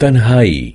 تنهایی